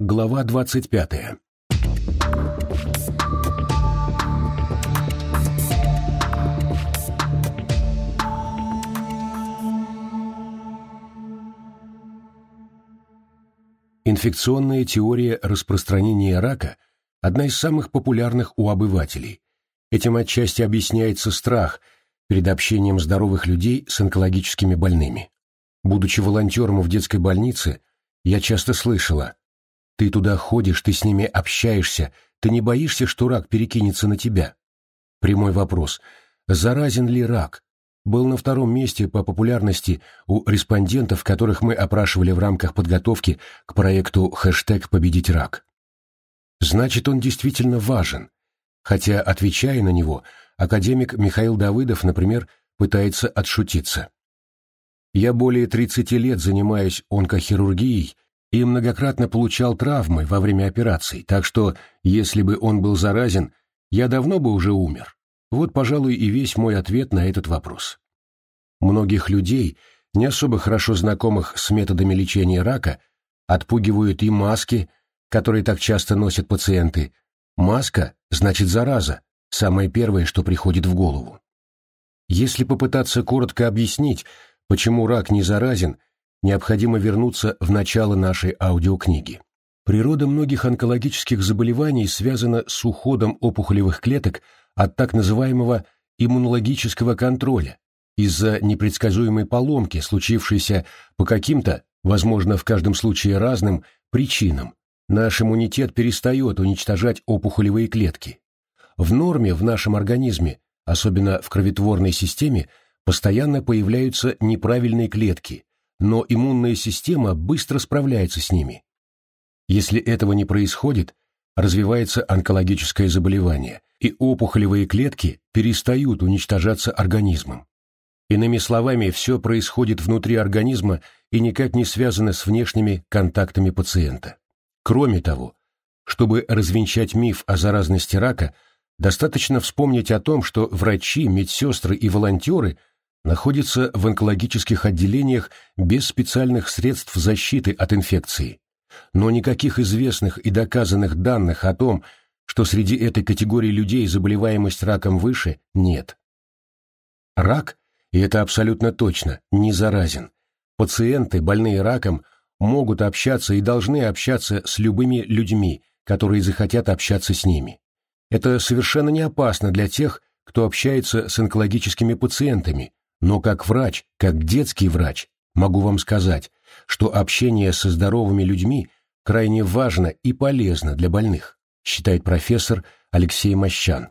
Глава двадцать пятая. Инфекционная теория распространения рака – одна из самых популярных у обывателей. Этим отчасти объясняется страх перед общением здоровых людей с онкологическими больными. Будучи волонтером в детской больнице, я часто слышала «Ты туда ходишь, ты с ними общаешься, ты не боишься, что рак перекинется на тебя?» Прямой вопрос «Заразен ли рак?» был на втором месте по популярности у респондентов, которых мы опрашивали в рамках подготовки к проекту «Хэштег Победить рак». Значит, он действительно важен, хотя, отвечая на него, академик Михаил Давыдов, например, пытается отшутиться. Я более 30 лет занимаюсь онкохирургией и многократно получал травмы во время операций, так что, если бы он был заразен, я давно бы уже умер. Вот, пожалуй, и весь мой ответ на этот вопрос. Многих людей, не особо хорошо знакомых с методами лечения рака, отпугивают и маски, которые так часто носят пациенты. Маска значит зараза, самое первое, что приходит в голову. Если попытаться коротко объяснить, почему рак не заразен, необходимо вернуться в начало нашей аудиокниги. Природа многих онкологических заболеваний связана с уходом опухолевых клеток от так называемого иммунологического контроля из-за непредсказуемой поломки, случившейся по каким-то, возможно, в каждом случае разным, причинам. Наш иммунитет перестает уничтожать опухолевые клетки. В норме в нашем организме, особенно в кроветворной системе, постоянно появляются неправильные клетки, но иммунная система быстро справляется с ними. Если этого не происходит, развивается онкологическое заболевание, и опухолевые клетки перестают уничтожаться организмом. Иными словами, все происходит внутри организма и никак не связано с внешними контактами пациента. Кроме того, чтобы развенчать миф о заразности рака, достаточно вспомнить о том, что врачи, медсестры и волонтеры находятся в онкологических отделениях без специальных средств защиты от инфекции. Но никаких известных и доказанных данных о том, что среди этой категории людей заболеваемость раком выше, нет. Рак, и это абсолютно точно, не заразен. Пациенты, больные раком, могут общаться и должны общаться с любыми людьми, которые захотят общаться с ними. Это совершенно не опасно для тех, кто общается с онкологическими пациентами, но как врач, как детский врач, могу вам сказать, что общение со здоровыми людьми крайне важно и полезно для больных считает профессор Алексей Мощан.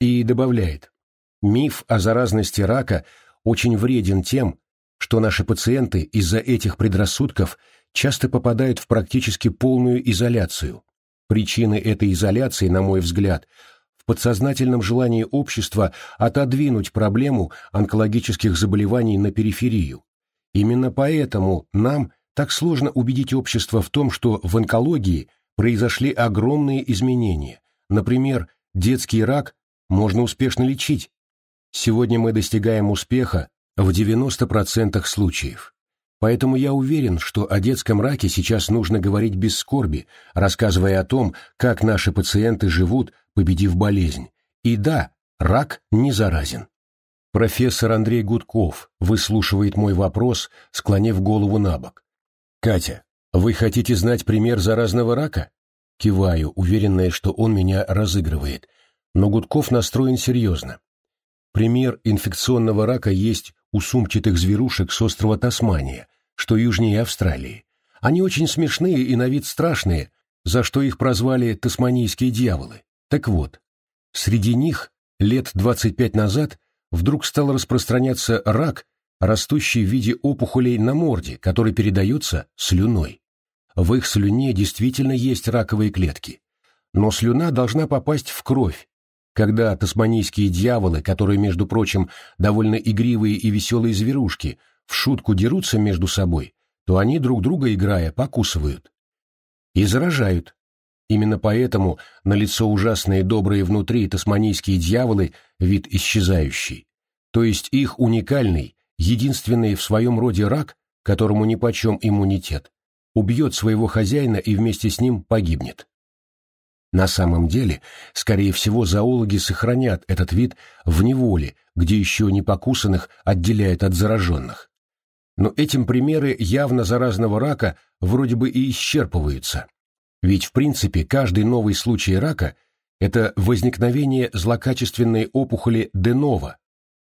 И добавляет, миф о заразности рака очень вреден тем, что наши пациенты из-за этих предрассудков часто попадают в практически полную изоляцию. Причины этой изоляции, на мой взгляд, подсознательном желании общества отодвинуть проблему онкологических заболеваний на периферию. Именно поэтому нам так сложно убедить общество в том, что в онкологии – произошли огромные изменения. Например, детский рак можно успешно лечить. Сегодня мы достигаем успеха в 90% случаев. Поэтому я уверен, что о детском раке сейчас нужно говорить без скорби, рассказывая о том, как наши пациенты живут, победив болезнь. И да, рак не заразен. Профессор Андрей Гудков выслушивает мой вопрос, склонив голову на бок. «Катя, «Вы хотите знать пример заразного рака?» Киваю, уверенная, что он меня разыгрывает, но Гудков настроен серьезно. Пример инфекционного рака есть у сумчатых зверушек с острова Тасмания, что южнее Австралии. Они очень смешные и на вид страшные, за что их прозвали тасманийские дьяволы. Так вот, среди них лет 25 назад вдруг стал распространяться рак, растущий в виде опухолей на морде, который передается слюной. В их слюне действительно есть раковые клетки. Но слюна должна попасть в кровь. Когда тасманийские дьяволы, которые, между прочим, довольно игривые и веселые зверушки, в шутку дерутся между собой, то они друг друга, играя, покусывают. И заражают. Именно поэтому на лицо ужасные добрые внутри тасманийские дьяволы вид исчезающий. То есть их уникальный, единственный в своем роде рак, которому нипочем иммунитет, убьет своего хозяина и вместе с ним погибнет. На самом деле, скорее всего, зоологи сохранят этот вид в неволе, где еще не покусанных отделяют от зараженных. Но этим примеры явно заразного рака вроде бы и исчерпываются. Ведь в принципе каждый новый случай рака – это возникновение злокачественной опухоли де ново,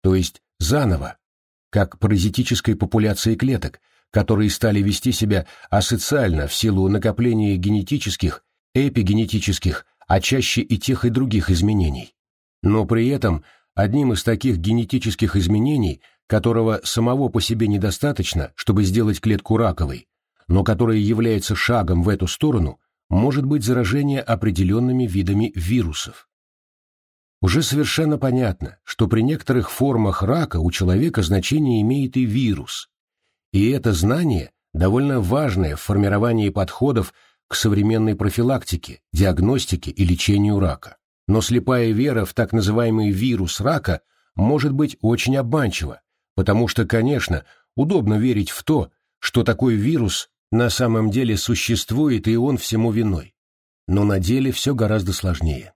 то есть заново, как паразитической популяции клеток, которые стали вести себя асоциально в силу накопления генетических эпигенетических, а чаще и тех и других изменений. Но при этом одним из таких генетических изменений, которого самого по себе недостаточно, чтобы сделать клетку раковой, но которое является шагом в эту сторону, может быть заражение определенными видами вирусов. Уже совершенно понятно, что при некоторых формах рака у человека значение имеет и вирус. И это знание довольно важное в формировании подходов к современной профилактике, диагностике и лечению рака. Но слепая вера в так называемый вирус рака может быть очень обманчива, потому что, конечно, удобно верить в то, что такой вирус на самом деле существует и он всему виной. Но на деле все гораздо сложнее.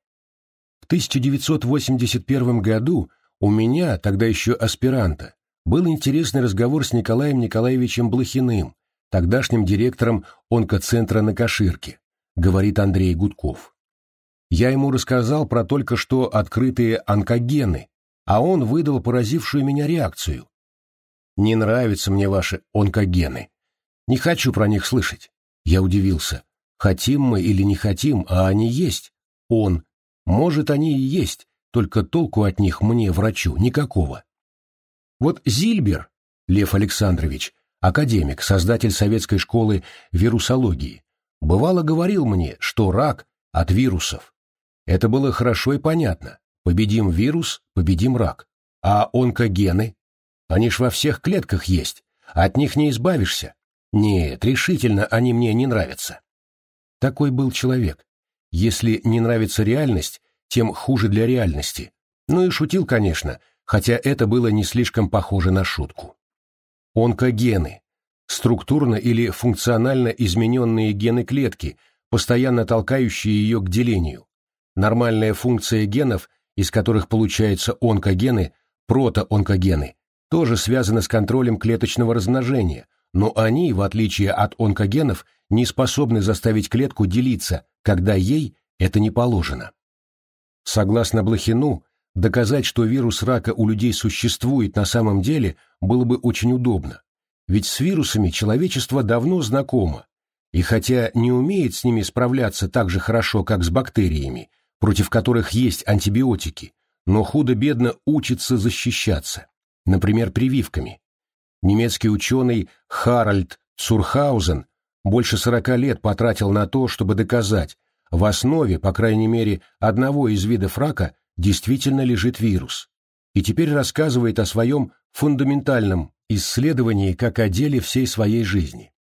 В 1981 году у меня, тогда еще аспиранта, был интересный разговор с Николаем Николаевичем Блохиным, тогдашним директором онкоцентра на Каширке, говорит Андрей Гудков. Я ему рассказал про только что открытые онкогены, а он выдал поразившую меня реакцию. «Не нравятся мне ваши онкогены. Не хочу про них слышать». Я удивился. Хотим мы или не хотим, а они есть. Он. Может, они и есть, только толку от них мне, врачу, никакого. Вот Зильбер, Лев Александрович, академик, создатель советской школы вирусологии, бывало говорил мне, что рак от вирусов. Это было хорошо и понятно. Победим вирус, победим рак. А онкогены? Они ж во всех клетках есть. От них не избавишься. Нет, решительно они мне не нравятся. Такой был человек. Если не нравится реальность, тем хуже для реальности. Ну и шутил, конечно, хотя это было не слишком похоже на шутку. Онкогены – структурно или функционально измененные гены клетки, постоянно толкающие ее к делению. Нормальная функция генов, из которых получаются онкогены, протоонкогены, тоже связана с контролем клеточного размножения, но они, в отличие от онкогенов, не способны заставить клетку делиться, когда ей это не положено. Согласно Блохину, Доказать, что вирус рака у людей существует на самом деле, было бы очень удобно. Ведь с вирусами человечество давно знакомо, и хотя не умеет с ними справляться так же хорошо, как с бактериями, против которых есть антибиотики, но худо-бедно учится защищаться, например, прививками. Немецкий ученый Харальд Цурхаузен больше 40 лет потратил на то, чтобы доказать, в основе, по крайней мере, одного из видов рака действительно лежит вирус, и теперь рассказывает о своем фундаментальном исследовании как о деле всей своей жизни.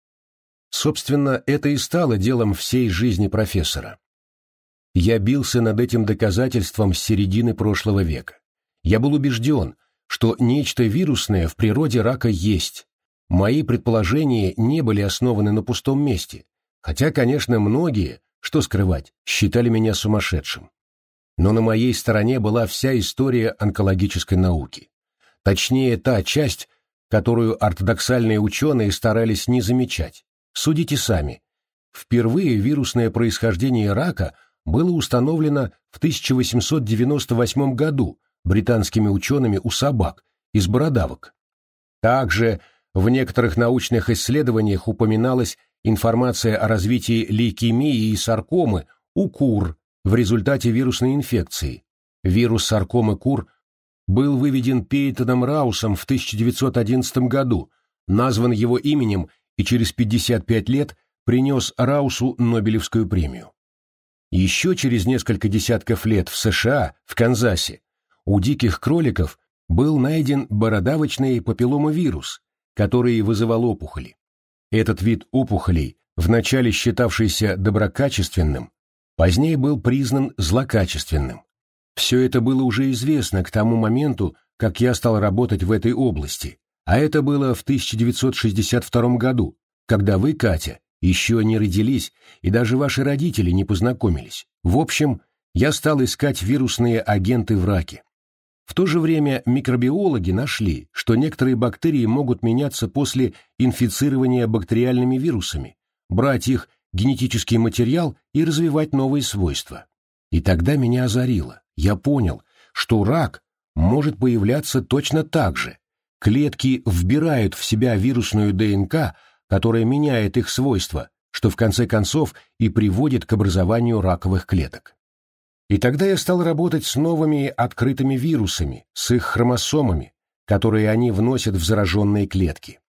Собственно, это и стало делом всей жизни профессора. Я бился над этим доказательством с середины прошлого века. Я был убежден, что нечто вирусное в природе рака есть. Мои предположения не были основаны на пустом месте, хотя, конечно, многие, что скрывать, считали меня сумасшедшим но на моей стороне была вся история онкологической науки. Точнее, та часть, которую ортодоксальные ученые старались не замечать. Судите сами. Впервые вирусное происхождение рака было установлено в 1898 году британскими учеными у собак из бородавок. Также в некоторых научных исследованиях упоминалась информация о развитии лейкемии и саркомы у кур в результате вирусной инфекции. Вирус саркомы кур был выведен Пейтоном Раусом в 1911 году, назван его именем и через 55 лет принес Раусу Нобелевскую премию. Еще через несколько десятков лет в США, в Канзасе, у диких кроликов был найден бородавочный папилломовирус, который вызывал опухоли. Этот вид опухолей, вначале считавшийся доброкачественным, позднее был признан злокачественным. Все это было уже известно к тому моменту, как я стал работать в этой области, а это было в 1962 году, когда вы, Катя, Еще не родились, и даже ваши родители не познакомились. В общем, я стал искать вирусные агенты в раке. В то же время микробиологи нашли, что некоторые бактерии могут меняться после инфицирования бактериальными вирусами, брать их генетический материал и развивать новые свойства. И тогда меня озарило. Я понял, что рак может появляться точно так же. Клетки вбирают в себя вирусную ДНК, которая меняет их свойства, что в конце концов и приводит к образованию раковых клеток. И тогда я стал работать с новыми открытыми вирусами, с их хромосомами, которые они вносят в зараженные клетки.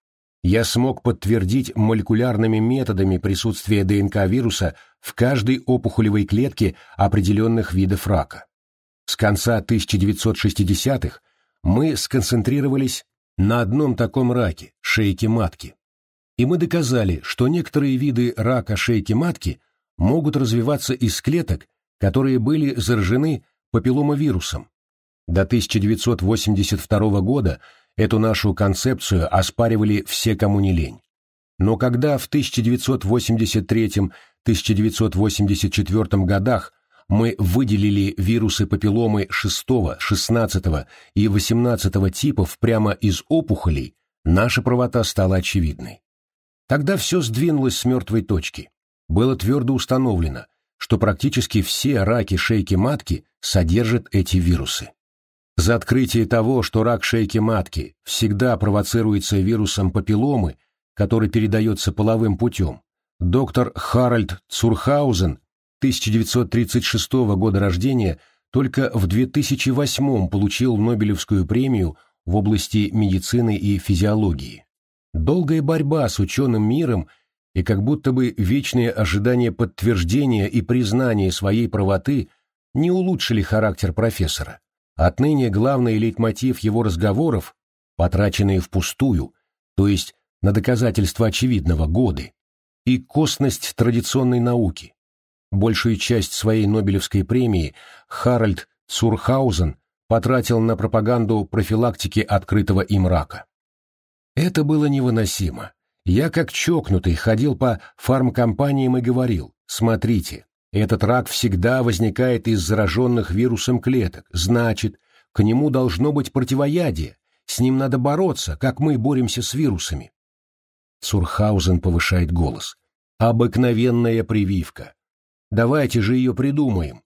Я смог подтвердить молекулярными методами присутствие ДНК вируса в каждой опухолевой клетке определенных видов рака. С конца 1960-х мы сконцентрировались на одном таком раке – шейке матки. И мы доказали, что некоторые виды рака шейки матки могут развиваться из клеток, которые были заражены папилломавирусом. До 1982 года эту нашу концепцию оспаривали все, кому не лень. Но когда в 1983-1984 годах мы выделили вирусы папилломы 6, 16 и 18 типов прямо из опухолей, наша правота стала очевидной. Тогда все сдвинулось с мертвой точки. Было твердо установлено, что практически все раки шейки матки содержат эти вирусы. За открытие того, что рак шейки матки всегда провоцируется вирусом папилломы, который передается половым путем, доктор Харальд Цурхаузен 1936 года рождения только в 2008 получил Нобелевскую премию в области медицины и физиологии. Долгая борьба с ученым миром и как будто бы вечные ожидания подтверждения и признания своей правоты не улучшили характер профессора. Отныне главный лейтмотив его разговоров, потраченные впустую, то есть на доказательство очевидного годы, и косность традиционной науки. Большую часть своей Нобелевской премии Харальд Цурхаузен потратил на пропаганду профилактики открытого им рака. Это было невыносимо. Я как чокнутый ходил по фармкомпаниям и говорил, смотрите, этот рак всегда возникает из зараженных вирусом клеток, значит, к нему должно быть противоядие, с ним надо бороться, как мы боремся с вирусами. Цурхаузен повышает голос. Обыкновенная прививка. Давайте же ее придумаем.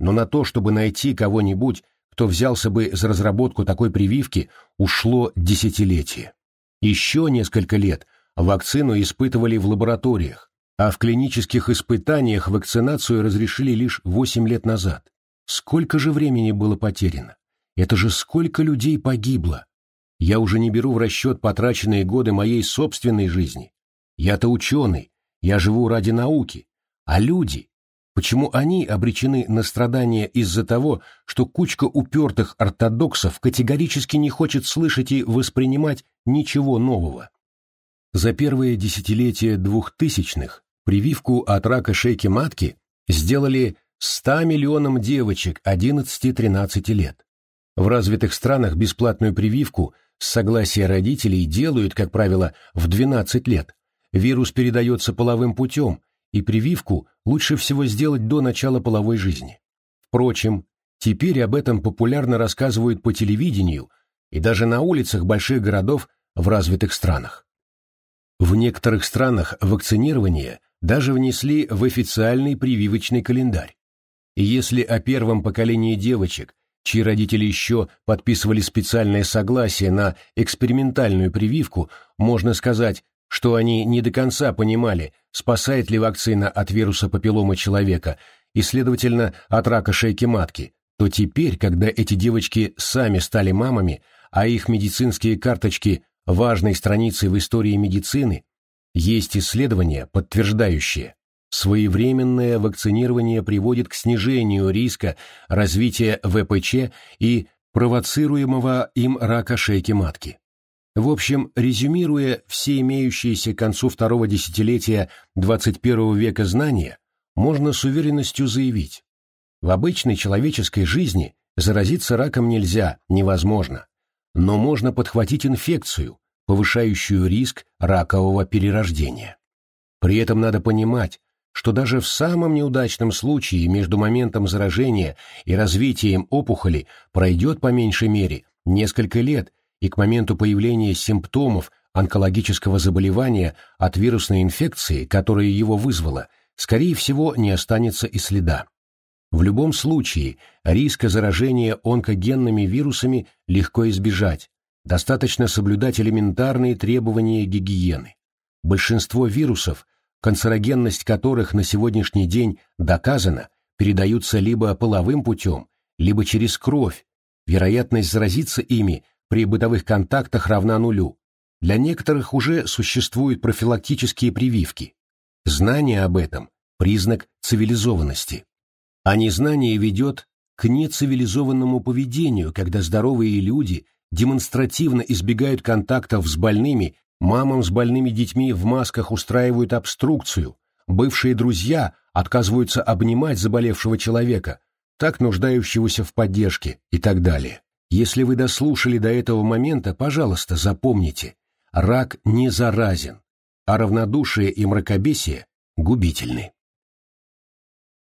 Но на то, чтобы найти кого-нибудь, кто взялся бы за разработку такой прививки, ушло десятилетие. Еще несколько лет вакцину испытывали в лабораториях, а в клинических испытаниях вакцинацию разрешили лишь 8 лет назад. Сколько же времени было потеряно? Это же сколько людей погибло? Я уже не беру в расчет потраченные годы моей собственной жизни. Я-то ученый, я живу ради науки. А люди? Почему они обречены на страдания из-за того, что кучка упертых ортодоксов категорически не хочет слышать и воспринимать ничего нового? За первые десятилетия двухтысячных прививку от рака шейки матки сделали 100 миллионам девочек 11-13 лет. В развитых странах бесплатную прививку с согласия родителей делают, как правило, в 12 лет. Вирус передается половым путем, и прививку лучше всего сделать до начала половой жизни. Впрочем, теперь об этом популярно рассказывают по телевидению и даже на улицах больших городов в развитых странах. В некоторых странах вакцинирование даже внесли в официальный прививочный календарь. И если о первом поколении девочек, чьи родители еще подписывали специальное согласие на экспериментальную прививку, можно сказать, что они не до конца понимали, спасает ли вакцина от вируса папилломы человека и, следовательно, от рака шейки матки, то теперь, когда эти девочки сами стали мамами, а их медицинские карточки – важной страницей в истории медицины, есть исследования, подтверждающие, своевременное вакцинирование приводит к снижению риска развития ВПЧ и провоцируемого им рака шейки матки. В общем, резюмируя все имеющиеся к концу второго десятилетия 21 века знания, можно с уверенностью заявить, в обычной человеческой жизни заразиться раком нельзя, невозможно, но можно подхватить инфекцию, повышающую риск ракового перерождения. При этом надо понимать, что даже в самом неудачном случае между моментом заражения и развитием опухоли пройдет по меньшей мере несколько лет, и к моменту появления симптомов онкологического заболевания от вирусной инфекции, которая его вызвала, скорее всего, не останется и следа. В любом случае, риска заражения онкогенными вирусами легко избежать, достаточно соблюдать элементарные требования гигиены. Большинство вирусов, канцерогенность которых на сегодняшний день доказана, передаются либо половым путем, либо через кровь, вероятность заразиться ими при бытовых контактах равна нулю. Для некоторых уже существуют профилактические прививки. Знание об этом – признак цивилизованности. А незнание ведет к нецивилизованному поведению, когда здоровые люди демонстративно избегают контактов с больными, мамам с больными детьми в масках устраивают обструкцию, бывшие друзья отказываются обнимать заболевшего человека, так нуждающегося в поддержке и так далее. Если вы дослушали до этого момента, пожалуйста, запомните, рак не заразен, а равнодушие и мракобесие губительны.